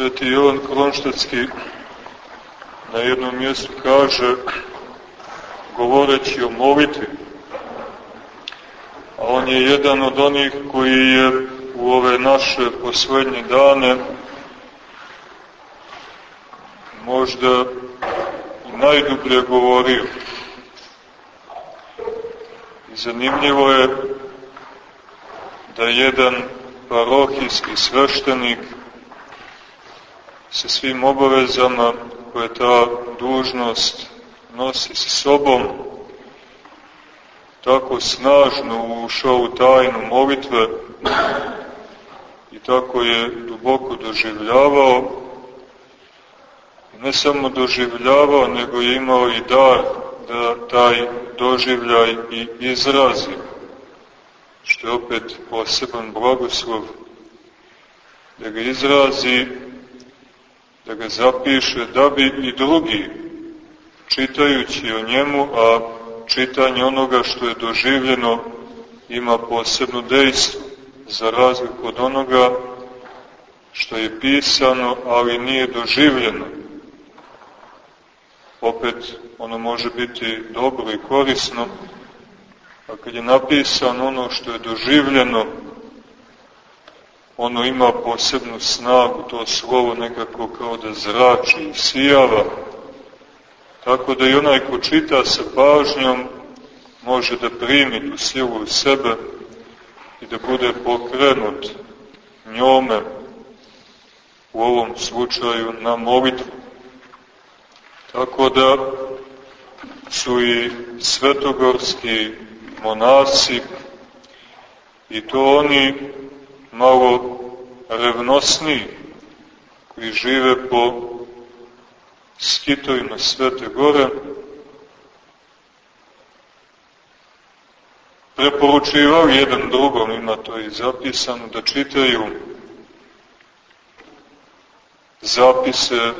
Sveti Jovan Kronštatski na jednom mjestu kaže, govoreći o molitvi, a on je jedan od onih koji je u ove naše poslednje dane možda i najdublje govorio. I zanimljivo je da jedan parohijski sveštenik sa svim obavezama koje ta dužnost nosi sa sobom, tako snažno ušao u tajnu molitve i tako je duboko doživljavao, ne samo doživljavao, nego je imao i dar da taj doživljaj i izrazi, što je opet poseban blagoslov, da ga izrazi da ga zapiše, da bi i drugi, čitajući o njemu, a čitanje onoga što je doživljeno ima posebno dejstvo, za razliku od onoga što je pisano, ali nije doživljeno. Opet, ono može biti dobro i korisno, a kad je napisano ono što je doživljeno, ono ima posebnu snagu, to slovo nekako kao da zrači i sijava, tako da i onaj ko čita sa pažnjom može da primi tu silu u sebe i da bude pokrenut njome, u ovom slučaju na molitvu. Tako da su i svetogorski monasi i to oni malo revnosniji, koji žive po skitovima Svete Gore, preporučivao jedan drugom, ima to i zapisano, da čitaju zapise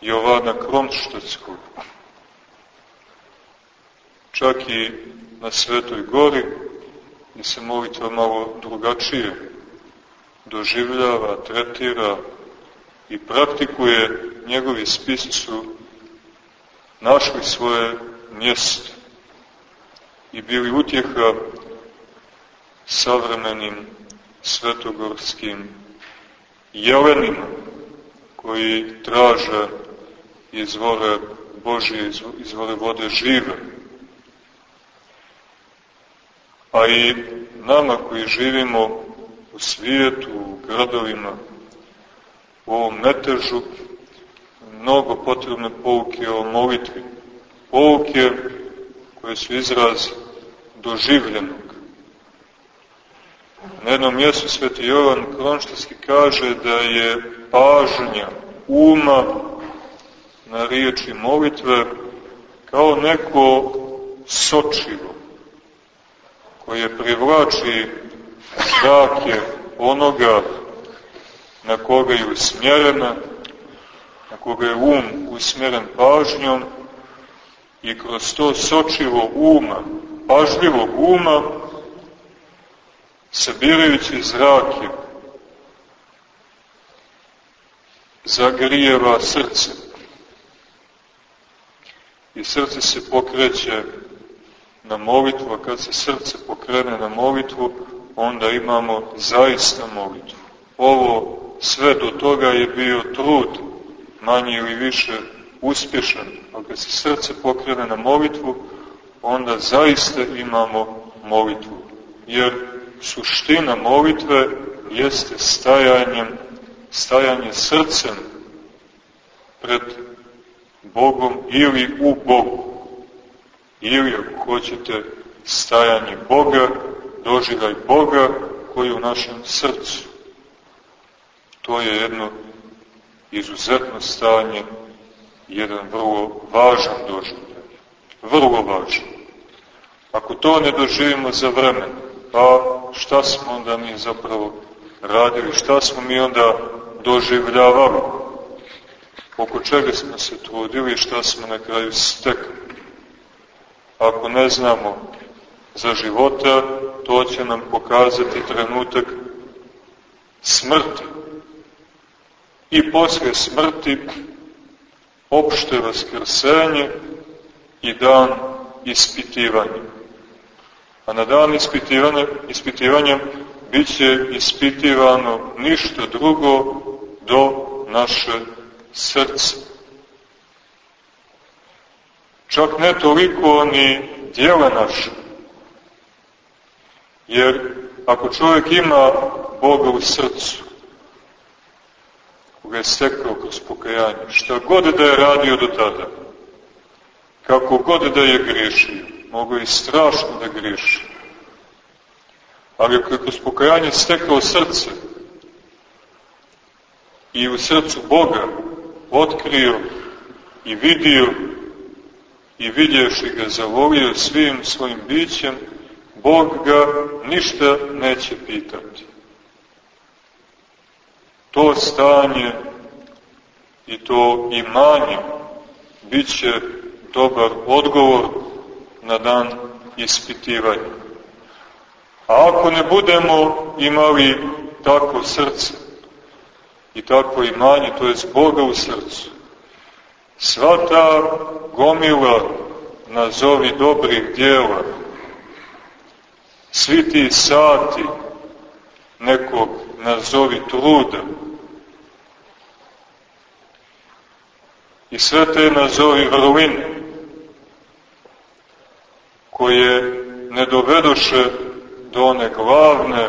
Jovana Kronštatskog. Čak i na Svetoj gori, gdje se molitva malo drugačije doživljava, tretira i praktikuje, njegovi spisi su našli svoje mjesto i bili utjeha savremenim svetogorskim jelenima koji traže izvore Božje, izvore vode žive a i nama koji živimo u svijetu, u gradovima, u ovom metežu, mnogo potrebne pouke o molitvi. Pouke koje su izraz doživljenog. Na jednom mjestu sveti Jovan Kronštarski kaže da je pažnja uma na riječi molitve kao neko sočivo koje privlači zrake onoga na koga je usmjerena, na koga je um usmjeren pažnjom i kroz to sočivo uma, pažljivog uma, sabirajući zrake, zagrijeva srce. I srce se pokreće na molitvu, a kad se srce pokrene na molitvu, onda imamo zaista molitvu. Ovo sve do toga je bio trud, manji ili više uspješan, ali kad se srce pokrene na molitvu, onda zaista imamo molitvu. Jer suština molitve jeste stajanjem, stajanje srcem pred Bogom ili u Bogu ili ako hoćete stajanje Boga, doživljaj Boga koji u našem srcu. To je jedno izuzetno stanje, jedan vrlo važan doživljaj. Vrlo važan. Ako to ne doživimo za vremen, pa šta smo onda mi zapravo radili, šta smo mi onda doživljavali, oko čega smo se trudili i šta smo na kraju stekli. Ako ne znamo za života, to će nam pokazati trenutak smrti. i posle smrti opšte vaskrsenje i dan ispitivanja. A na dan ispitivanja, ispitivanja bit će ispitivano ništa drugo do naše srce. Čak ne toliko ni dijela naše. Jer ako čovjek ima Boga u srcu, koga je stekao kroz pokajanje, šta god da je radio do tada, kako god da je griješio, mogo je strašno da griješi. Ali ako je kroz pokajanje stekao srce i u srcu Boga otkrio i vidio i vidjevši ga zavolio svim svojim bićem, Bog ga ništa neće pitati. To stanje i to imanje bit će dobar odgovor na dan ispitivanja. A ako ne budemo imali takvo srce i takvo imanje, to je Boga u srcu, sva ta gomila nazovi dobrih dijela, svi ti sati nekog nazovi truda. I sve te nazovi vrline koje ne dovedoše do one glavne,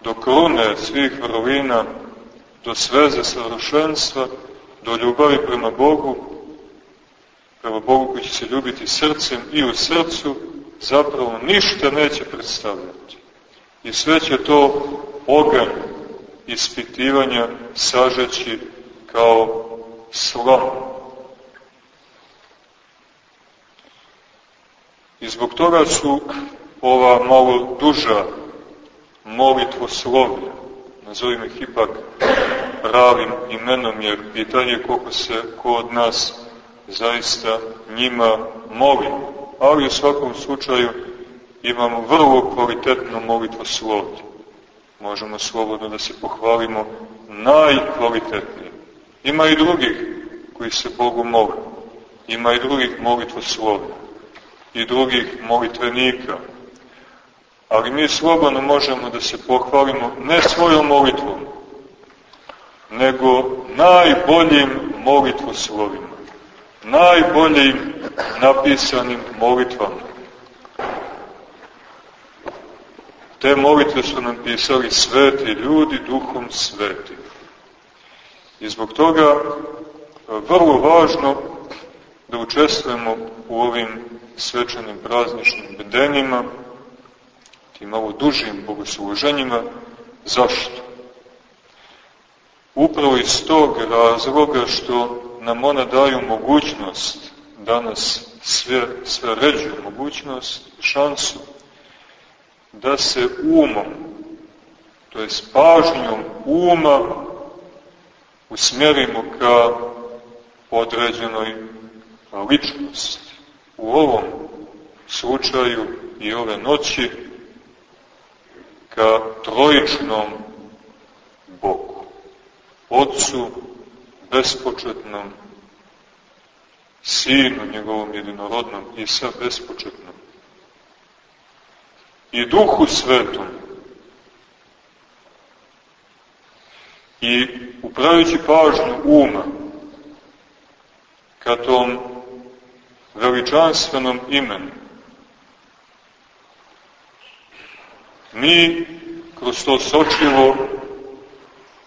do krune svih vrlina, do sveze savršenstva, do ljubavi prema Bogu, prema Bogu koji će se ljubiti srcem i u srcu, zapravo ništa neće predstavljati. I sve će to ogan ispitivanja sažeći kao slom. I zbog toga su ova malo duža molitvoslovlja, nazovimo ih ipak pravim imenom, jer pitanje je koliko se ko od nas zaista njima moli. Ali u svakom slučaju imamo vrlo kvalitetno molitvoslovlje. Možemo slobodno da se pohvalimo najkvalitetnije. Ima i drugih koji se Bogu mole. Ima i drugih molitvoslovlja i drugih molitvenika. Ali mi slobodno možemo da se pohvalimo ne svojom molitvom, nego najboljim molitvoslovima, najboljim napisanim molitvama. Te molitve su nam pisali sveti ljudi duhom svetim. I zbog toga vrlo važno da učestvujemo u ovim svečanim prazničnim bedenjima, tim malo dužim bogosluženjima. Zašto? Upravo iz tog razloga što nam ona daju mogućnost, danas sve, sve ređu mogućnost, šansu, da se umom, to je pažnjom uma, usmjerimo ka određenoj ličnosti. U ovom slučaju i ove noći ka trojičnom Bogu, Otcu bespočetnom, Sinu njegovom jedinorodnom i sa bespočetnom i Duhu Svetom. I upravljajući pažnju uma ka tom veličanstvenom imenu, mi kroz to sočivo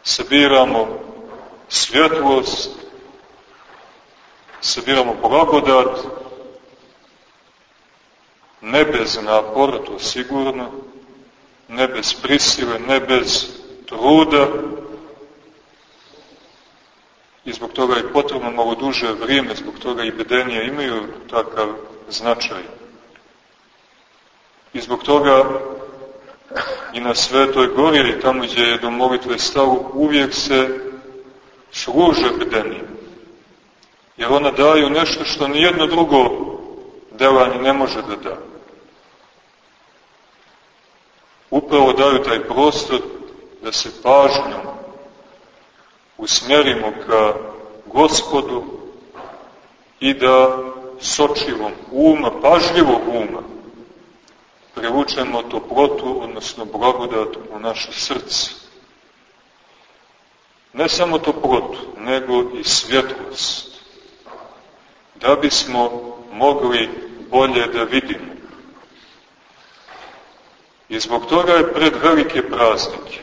sabiramo svjetlost, sabiramo blagodat, ne bez napora, to sigurno, ne bez prisile, ne bez truda, i zbog toga je potrebno malo duže vrijeme, zbog toga i bedenije imaju takav značaj. I zbog toga i na Svetoj gori, tamo gdje je do molitve stavu, uvijek se služe bedenije. Jer ona daju nešto što nijedno drugo delanje ne može da da. Upravo daju taj prostor da se pažnjom usmjerimo ka gospodu i da sočivom uma, pažljivog uma, privučemo toplotu, odnosno blagodat u naše srce. Ne samo toplotu, nego i svjetlost. Da bismo mogli bolje da vidimo. I zbog toga je pred velike praznike,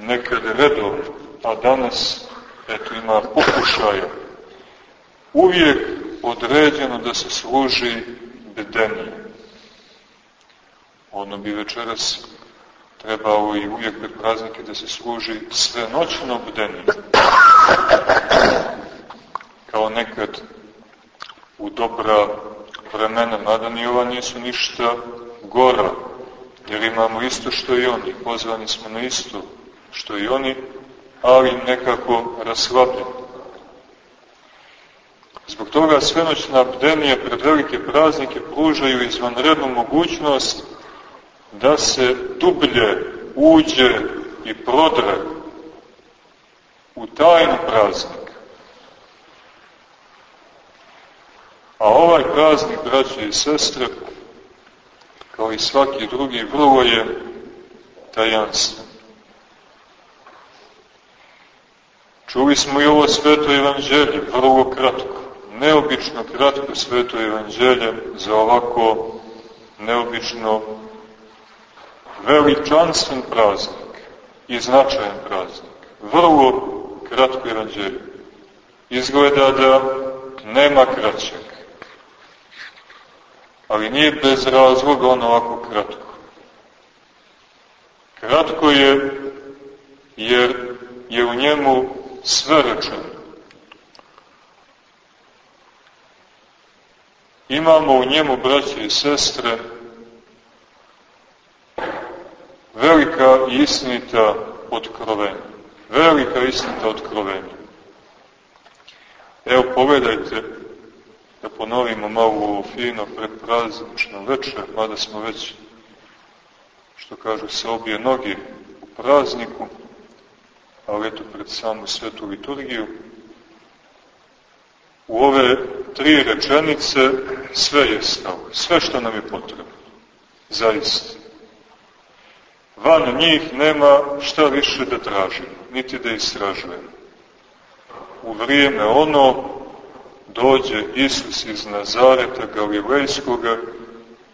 nekad redovno, a danas, eto ima pokušaja, uvijek određeno da se služi bedenije. Ono bi večeras trebalo i uvijek pred praznike da se služi sve noćno bdenije. Kao nekad u dobra vremena, mada ni ova nisu ništa gora, jer imamo isto što i oni, pozvani smo na isto što i oni, ali nekako raslabljeni. Zbog toga svenoćna bdenija pred velike praznike pružaju izvanrednu mogućnost da se dublje uđe i prodre u tajnu praznika. A ovaj praznik, braće i sestre, kao i svaki drugi, vrlo je tajanstven. Čuli smo i ovo sveto evanđelje, vrlo kratko, neobično kratko sveto evanđelje za ovako neobično veličanstven praznik i značajan praznik. Vrlo kratko evanđelje. Izgleda da nema kraćeg. Ali nije bez razloga ono ovako kratko. Kratko je jer je u njemu sve rečeno. Imamo u njemu, braće i sestre, velika i istinita otkrovenja. Velika istinita otkrovenja. Evo, pogledajte, da ponovimo malo ovo fino predpraznično večer, mada smo već, što kažu se, obje noge u prazniku, ali eto pred samu svetu liturgiju. U ove tri rečenice sve je stalo, sve što nam je potrebno, zaista. Van njih nema šta više da tražimo, niti da istražujemo. U vrijeme ono dođe Isus iz Nazareta Galilejskoga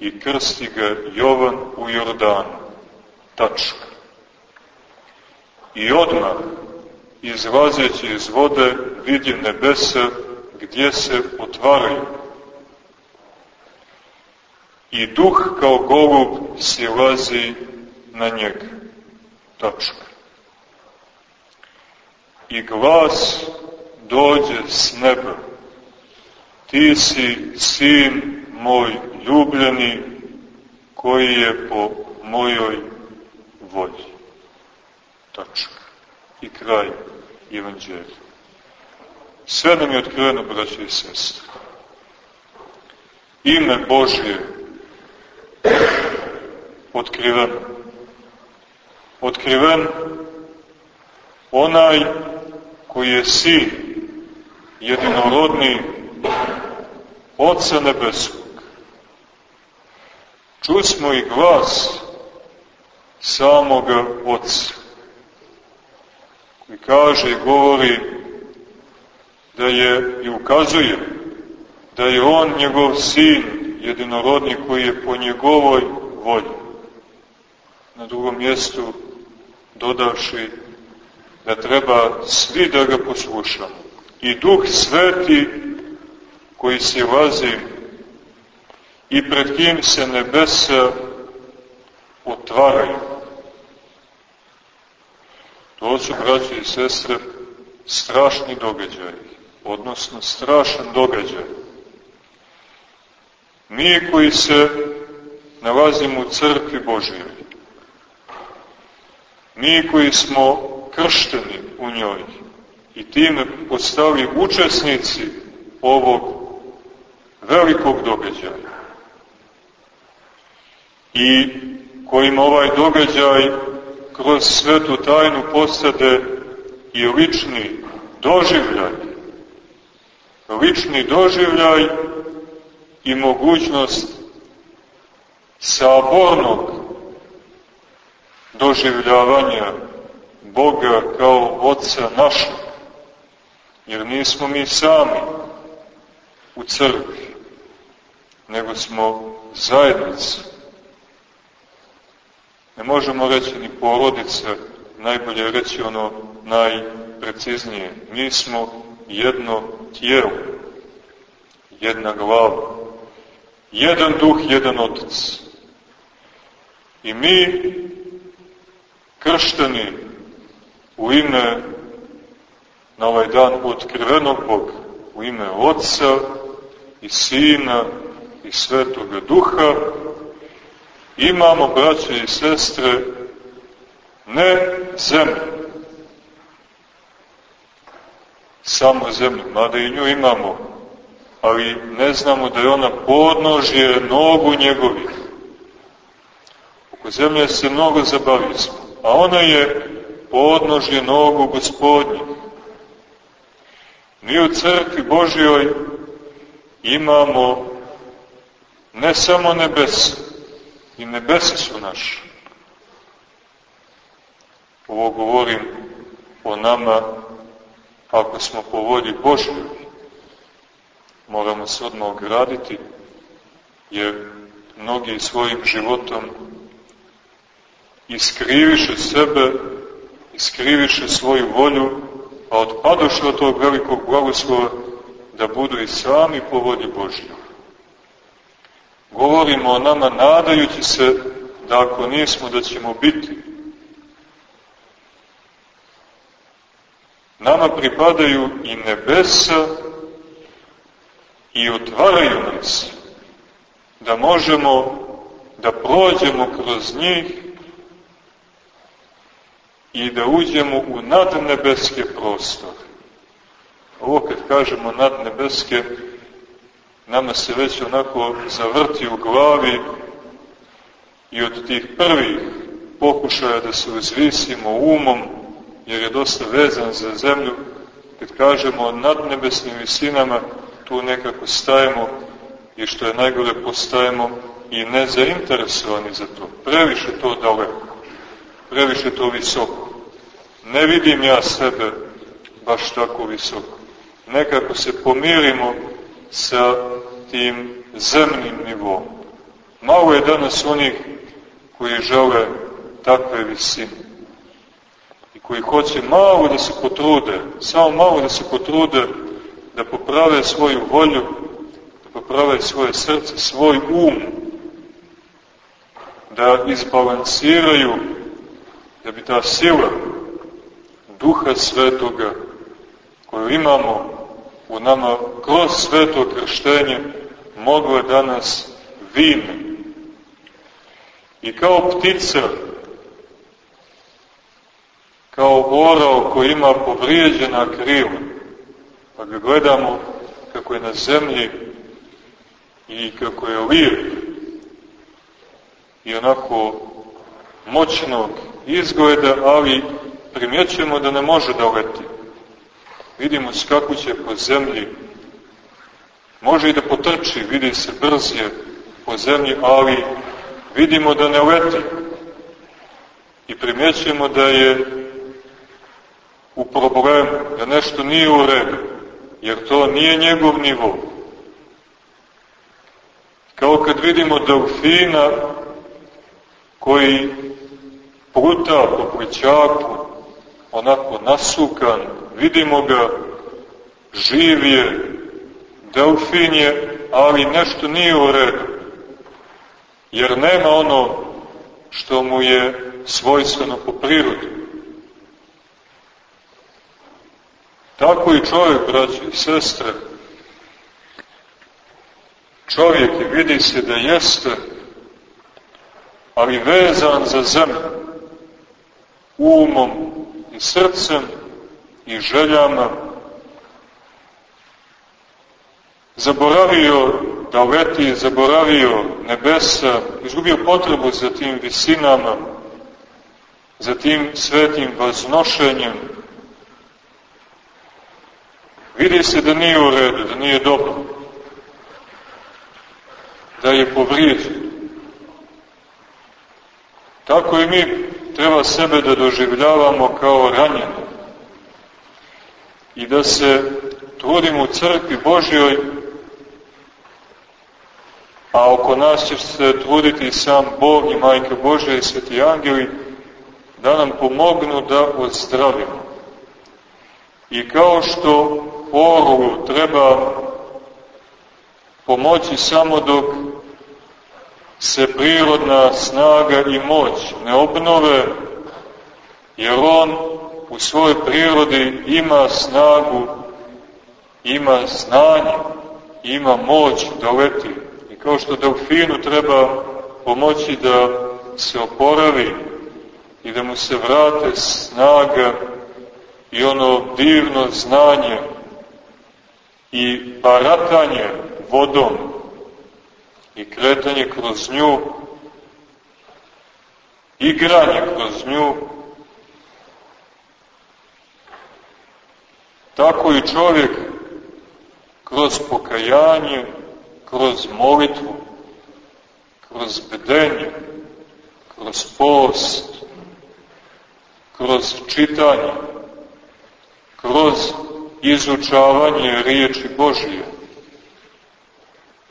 i krsti ga Jovan u Jordanu. Tačka. I odmah, izlazeći iz vode, vidi nebesa gdje se otvaraju. I duh kao golub silazi na njega. Tačka. I glas dođe s neba. Ti si sin moj ljubljeni koji je po mojoj volji. Tačka. I kraj evanđelja. Sve nam je otkriveno, braće i sestre. Ime Božje otkriveno otkriven onaj koji je sin jedinorodni Otca Nebeskog. Čusmo i glas samoga Otca koji kaže i govori da je i ukazuje da je on njegov sin jedinorodni koji je po njegovoj volji. Na drugom mjestu dodavši da treba svi da ga poslušamo. I Duh Sveti koji se vazi i pred kim se nebesa otvaraju. To su, braći i sestre, strašni događaj, odnosno strašan događaj. Mi koji se nalazimo u crkvi Božijoj, mi koji smo kršteni u njoj i time postali učesnici ovog velikog događaja i kojim ovaj događaj kroz svetu tajnu postade i lični doživljaj. Lični doživljaj i mogućnost sabornog doživljavanja Boga kao Otca našeg. Jer nismo mi sami u crkvi, nego smo zajednici. Ne možemo reći ni porodica, najbolje reći ono najpreciznije. Mi smo jedno tijelo, jedna glava, jedan duh, jedan otac. I mi, kršteni u ime na ovaj dan otkrivenog Boga, u ime Otca i Sina i Svetoga Duha, imamo, braće i sestre, ne zemlju, samo zemlju, mada i nju imamo, ali ne znamo da je ona podnožje nogu njegovih. Oko zemlje se mnogo zabavili smo, a ona je podnožje nogu gospodnjih. Mi u crkvi Božjoj imamo ne samo nebesa, i nebesa su naše. Ovo govorim o nama ako smo po volji Božjoj. Moramo se odmah ograditi, jer mnogi svojim životom iskriviše sebe, iskriviše svoju volju, a odpadoše od tog velikog blagoslova da budu i sami po volji Božjoj. Govorimo o nama nadajući se da ako nismo da ćemo biti. Nama pripadaju i nebesa i otvaraju nas da možemo da prođemo kroz njih i da uđemo u nadnebeske prostore. Ovo kad kažemo nadnebeske, nama se već onako zavrti u glavi i od tih prvih pokušaja da se uzvisimo umom, jer je dosta vezan za zemlju, kad kažemo o nadnebesnim visinama, tu nekako stajemo i što je najgore postajemo i nezainteresovani za to. Previše to daleko, previše to visoko. Ne vidim ja sebe baš tako visoko. Nekako se pomirimo sa tim zemnim nivom. Malo je danas onih koji žele takve visine i koji hoće malo da se potrude, samo malo da se potrude da poprave svoju volju, da poprave svoje srce, svoj um, da izbalansiraju, da bi ta sila duha svetoga koju imamo u nama kroz sveto krštenje mogla danas vime. I kao ptica, kao orao koji ima povrijeđena krila, pa ga gledamo kako je na zemlji i kako je lijep i onako moćnog izgleda, ali primjećujemo da ne može da leti vidimo skakuće po zemlji, može i da potrči, vidi se brzje po zemlji, ali vidimo da ne leti. I primjećujemo da je u problemu, da nešto nije u redu, jer to nije njegov nivo. Kao kad vidimo delfina koji pluta po plićaku, onako nasukan, vidimo ga, živ je, delfin je, ali nešto nije u redu. Jer nema ono što mu je svojstveno po prirodi. Tako i čovjek, braći i sestre, čovjek je, vidi se da jeste, ali vezan za zemlju, umom i srcem, i željama, zaboravio da leti, zaboravio nebesa, izgubio potrebu za tim visinama, za tim svetim vaznošenjem, vidi se da nije u redu, da nije dobro, da je povrijeđen. Tako i mi treba sebe da doživljavamo kao ranjeno i da se trudimo u crkvi Božjoj, a oko nas će se truditi sam Bog i Majka Božja i Sveti Angeli, da nam pomognu da ozdravimo. I kao što porovu treba pomoći samo dok se prirodna snaga i moć ne obnove, jer on u svojoj prirodi ima snagu, ima znanje, ima moć da leti. I kao što delfinu treba pomoći da se oporavi i da mu se vrate snaga i ono divno znanje i baratanje vodom i kretanje kroz nju, igranje kroz nju, tako i čovjek kroz pokajanje, kroz molitvu, kroz bedenje, kroz post, kroz čitanje, kroz izučavanje riječi Božije,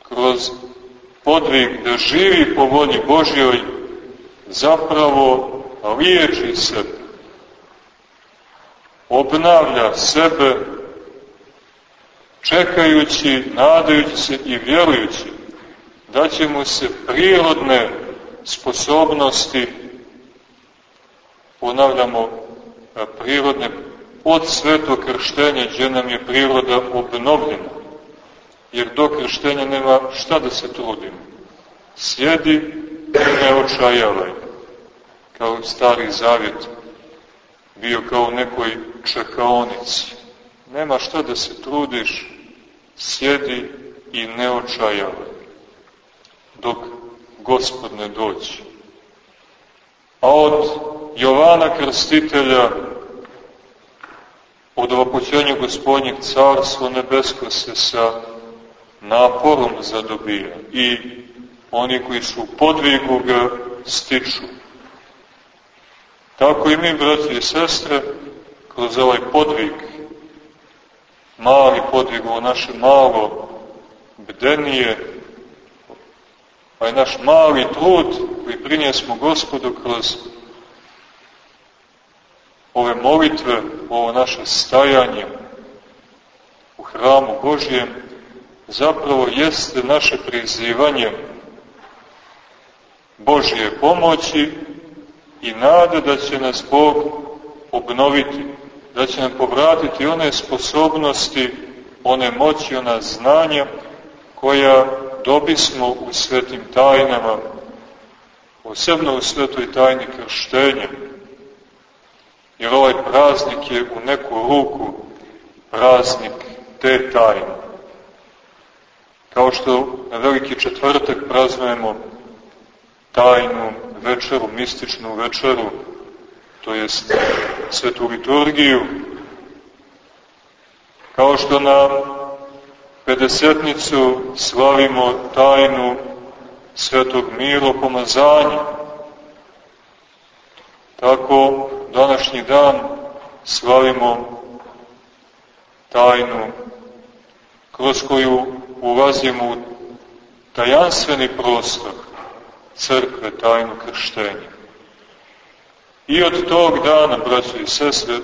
kroz podvig da živi po volji Božjoj, zapravo liječi sebe, obnavlja sebe, čekajući, nadajući se i vjerujući da će mu se prirodne sposobnosti, ponavljamo, prirodne od sveto krštenja gdje nam je priroda obnovljena. Jer do krštenja nema šta da se trudimo. Sjedi i ne očajavaj. Kao stari zavjet bio kao u nekoj čekaonici. Nema šta da se trudiš, sjedi i ne očajavaj. Dok gospod ne dođe. A od Jovana Krstitelja od ovopoćenja gospodnjeg carstva nebesko se sa naporom zadobija i oni koji su podvigu ga stiču. Tako i mi, braći i sestre, kroz ovaj podvig, mali podvig, ovo naše malo bdenije, ovaj naš mali trud koji prinjesmo gospodu kroz ove molitve, ovo naše stajanje u hramu Božjem, zapravo jeste naše prizivanje Božje pomoći i nada da će nas Bog obnoviti, da će nam povratiti one sposobnosti, one moći, ona znanja koja dobismo u svetim tajnama, posebno u svetoj tajni krštenja, jer ovaj praznik je u neku ruku praznik te tajne. Kao što na veliki četvrtak praznujemo tajnu večeru, mističnu večeru, to jest svetu liturgiju, kao što na pedesetnicu slavimo tajnu svetog miro pomazanja, tako današnji dan slavimo tajnu kroz koju ulazimo u tajanstveni prostor crkve, tajnu krštenja. I od tog dana, braći i sestre,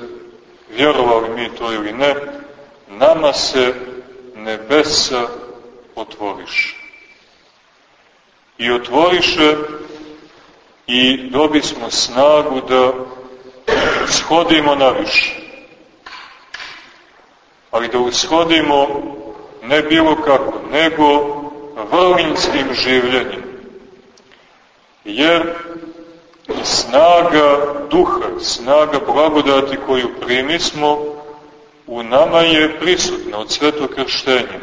vjerovali mi to ili ne, nama se nebesa otvoriše. I otvoriše i dobismo snagu da shodimo na više. Ali da ushodimo ne bilo kako, nego vrlinskim življenjem. Jer snaga duha, snaga blagodati koju primismo u nama je prisutna od svetog krštenja.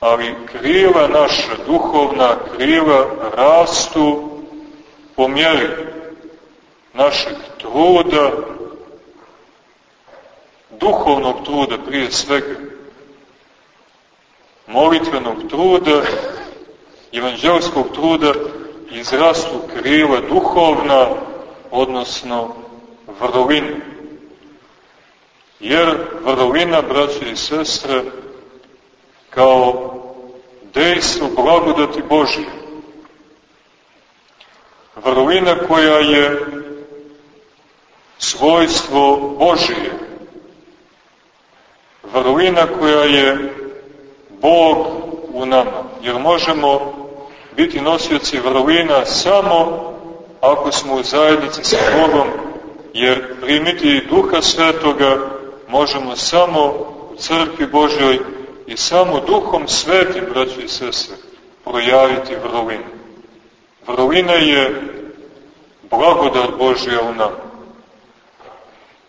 Ali krila naša, duhovna krila, rastu po mjeri našeg truda, duhovnog truda prije svega, molitvenog truda, evanđelskog truda, izrastu krila duhovna, odnosno vrlina. Jer vrlina, braće i sestre, kao dejstvo blagodati Božije, vrlina koja je svojstvo Božije, vrlina koja je Bog u nama, jer možemo biti nosioci vrlina samo ako smo u zajednici sa Bogom, jer primiti Duha Svetoga možemo samo u crkvi Božjoj i samo Duhom Svetim, braći i sese, projaviti vrlinu. Vrlina je blagodat Božja u nama.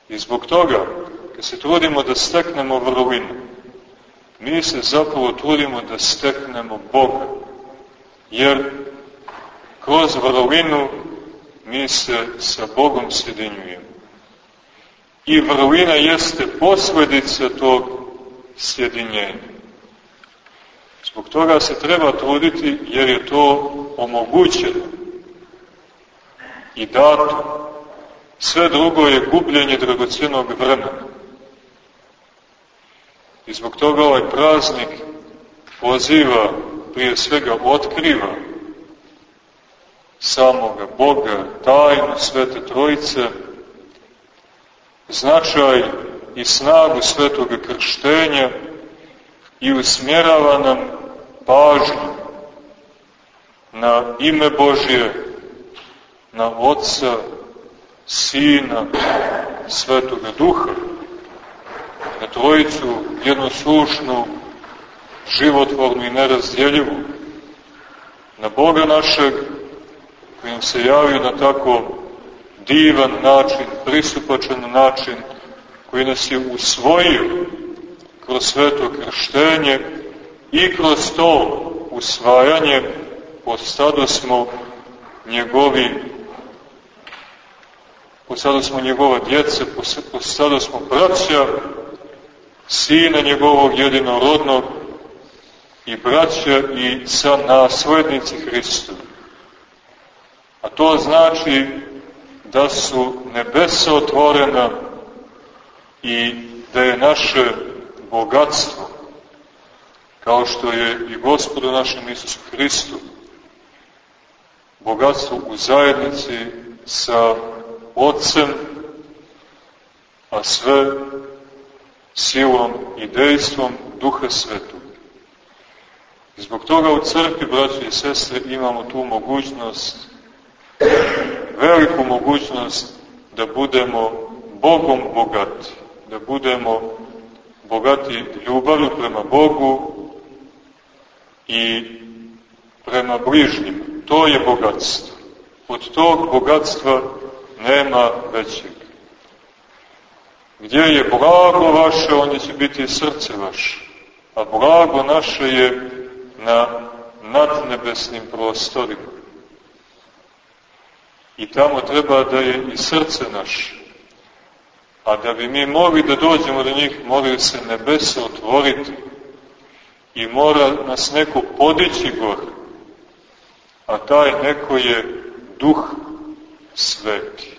I zbog toga, kad se trudimo da steknemo vrlinu, mi se zapravo trudimo da steknemo Boga. Jer kroz vrlinu mi se sa Bogom sjedinjujemo. I vrlina jeste posledica tog sjedinjenja. Zbog toga se treba truditi jer je to omogućeno i dato. Sve drugo je gubljenje dragocijenog vremena. I zbog toga ovaj praznik poziva, prije svega otkriva samoga Boga, tajnu Svete Trojice, značaj i snagu Svetoga krštenja i usmjerava nam pažnju na ime Božje, na Otca, Sina, Svetoga Duha, na Trojicu jednoslušnu, životvornu i nerazdjeljivu, na Boga našeg, kojim se javio na tako divan način, pristupačan način, koji nas je usvojio kroz sveto krštenje i kroz to usvajanje postado smo njegovi postado smo njegova djeca, postado smo braća, sina njegovog jedinorodnog i braća i sa naslednici Hristovi. A to znači da su nebesa otvorena i da je naše bogatstvo, kao što je i gospodu našem Isusu Hristu, bogatstvo u zajednici sa Otcem, a sve silom i dejstvom Duha Svetog. Zbog toga u crkvi, braći i sestre, imamo tu mogućnost veliku mogućnost da budemo Bogom bogati, da budemo bogati ljubavlju prema Bogu i prema bližnjim. To je bogatstvo. Od tog bogatstva nema većeg. Gdje je blago vaše, onda će biti srce vaše. A blago naše je na nadnebesnim prostorima. I tamo treba da je i srce naše. A da bi mi mogli da dođemo do njih, moraju se nebesa otvoriti. I mora nas neko podići gore. A taj neko je duh sveti.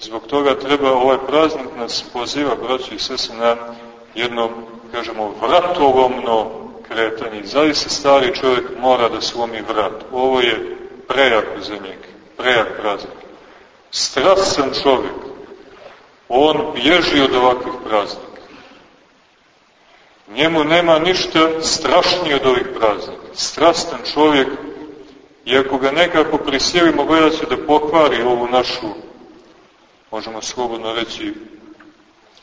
Zbog toga treba ovaj praznik nas poziva, braći i sese, na jedno, kažemo, vratolomno kretanje. Zaista stari čovjek mora da slomi vrat. Ovo je prejak njega, prejak praznik. Strasan čovjek, on bježi od ovakvih praznika. Njemu nema ništa strašnije od ovih praznika. Strastan čovjek, i ako ga nekako prisilimo, gledat će da pokvari ovu našu, možemo slobodno reći,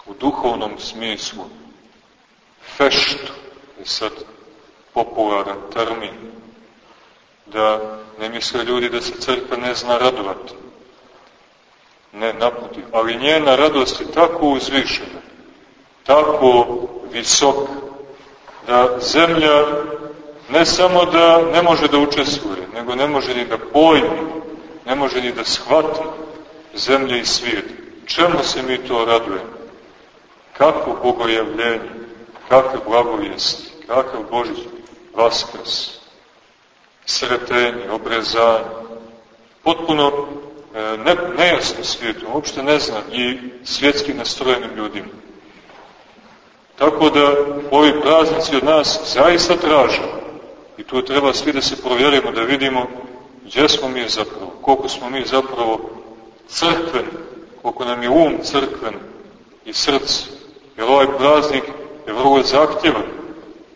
u duhovnom smislu, feštu, je sad popularan termin, da ne misle ljudi da se crkva ne zna radovati. Ne, naputi. Ali njena radost je tako uzvišena, tako visoka, da zemlja ne samo da ne može da učestvuje, nego ne može ni da pojmi, ne može ni da shvati zemlje i svijet. Čemu se mi to radujemo? Kako bogojavljenje? kakve blagovijesti, kakav Božić, vaskrs, sretenje, obrezanje, potpuno e, ne, nejasno svijetu, uopšte ne zna i svjetski nastrojenim ljudima. Tako da ovi praznici od nas zaista traže i tu treba svi da se provjerimo, da vidimo gdje smo mi zapravo, koliko smo mi zapravo crkveni, koliko nam je um crkven i srce. Jer ovaj praznik je vrlo zahtjevan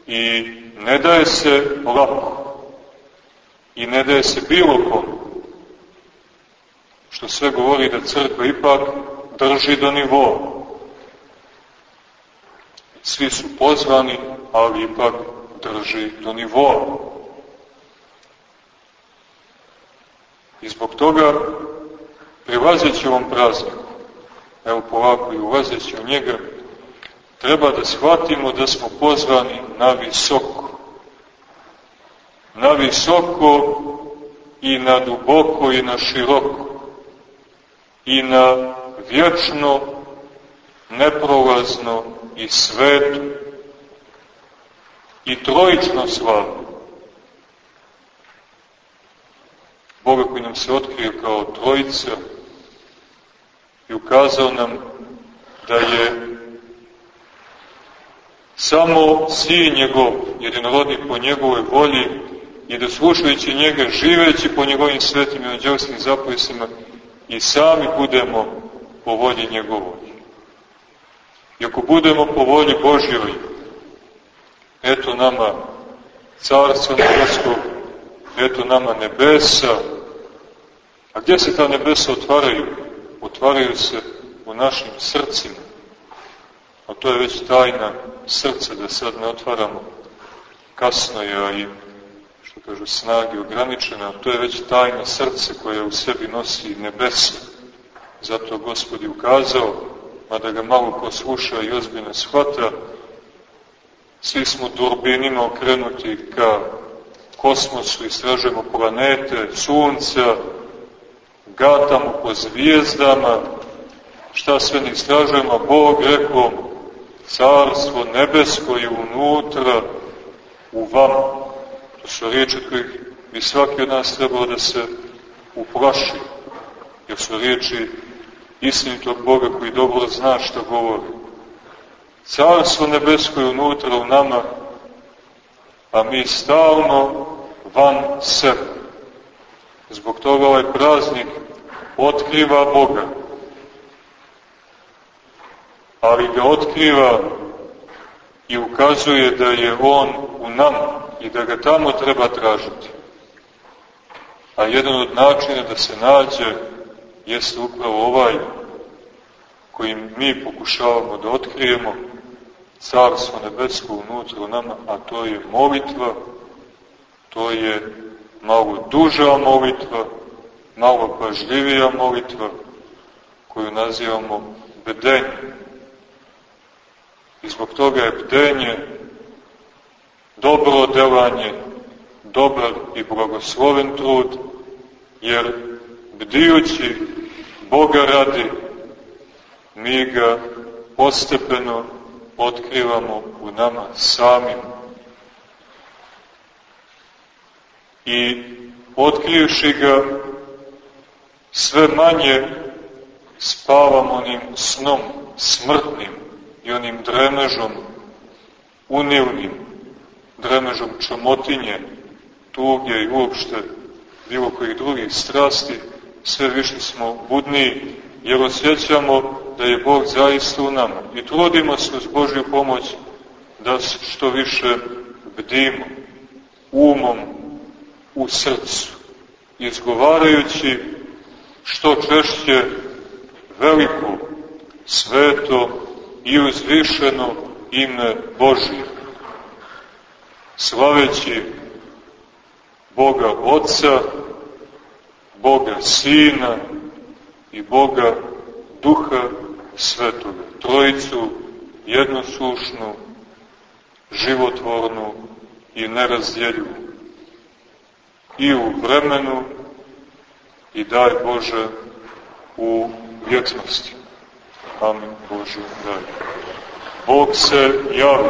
i ne daje se lako i ne daje se bilo kom. Što sve govori da crkva ipak drži do nivoa. Svi su pozvani, ali ipak drži do nivoa. I zbog toga, prilazeći ovom prazniku, evo polako i ulazeći u njega, treba da shvatimo da smo pozvani na visoko. Na visoko i na duboko i na široko. I na vječno, neprolazno i sveto. I trojično slavno. Boga koji nam se otkrio kao trojica i ukazao nam da je samo sin njegov, jedinorodni po njegovoj volji, i da slušajući njega, živeći po njegovim svetim i anđelskim zapovisima, i sami budemo po volji njegovoj. I ako budemo po volji Božjoj, eto nama carstva nebeskog, eto nama nebesa, a gdje se ta nebesa otvaraju? Otvaraju se u našim srcima a to je već tajna srca, da sad ne otvaramo kasno je, i, što kažu, snage ograničena, to je već tajna srce koje u sebi nosi nebesa. Zato Gospod je ukazao, mada ga malo ko sluša i ozbiljno shvata, svi smo durbinima okrenuti ka kosmosu, istražujemo planete, sunca, gatamo po zvijezdama, šta sve ne istražujemo, Bog rekao, carstvo nebesko je unutra u vama. To su riječi kojih bi svaki od nas trebao da se uplaši, jer su riječi istinitog Boga koji dobro zna što govori. Carstvo nebesko je unutra u nama, a mi stalno van sebe. Zbog toga ovaj praznik otkriva Boga, ali ga otkriva i ukazuje da je on u nama i da ga tamo treba tražiti. A jedan od načina da se nađe jeste upravo ovaj kojim mi pokušavamo da otkrijemo Carstvo nebesko unutra u nama, a to je molitva, to je malo duža molitva, malo pažljivija molitva, koju nazivamo bedenje. I zbog toga je bdenje, dobro delanje, dobar i blagosloven trud, jer bdijući Boga radi, mi ga postepeno otkrivamo u nama samim. I otkrivši ga, sve manje spavamo onim snom smrtnim, i onim dremežom unilnim, dremežom čomotinje, tuge i uopšte bilo kojih drugih strasti, sve više smo budniji, jer osjećamo da je Bog zaista u nama. I trudimo se uz Božju pomoć da što više bdimo umom u srcu, izgovarajući što češće veliko, sveto i uzvišeno ime Božije. Slaveći Boga Otca, Boga Sina i Boga Duha Svetoga. Trojicu jednoslušnu, životvornu i nerazdjeljivu. I u vremenu i daj Bože u vječnosti. Amin Bože daj. Bog se javi.